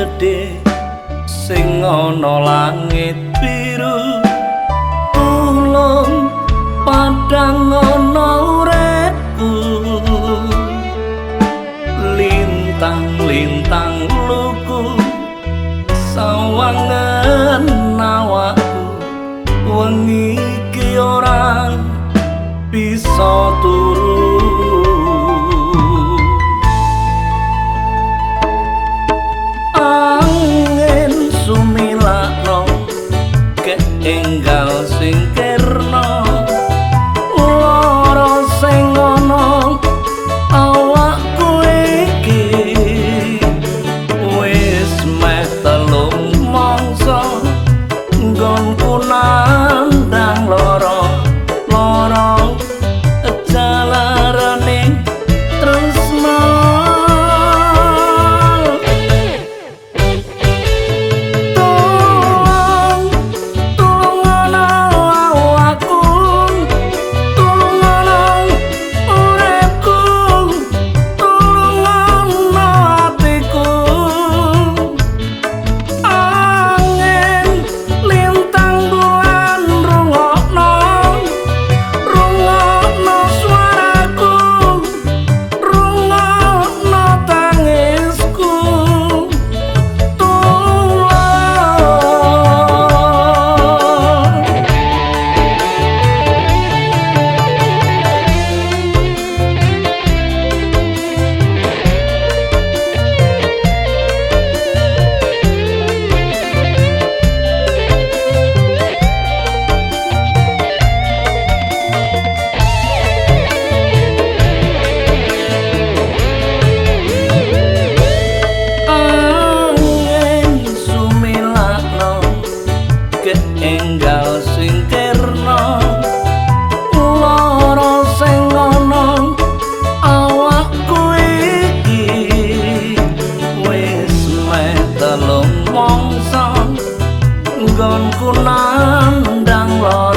gede sing ana langit biru. Tulung padang ana uretku lintang-lintang mongso nggonku nandang lo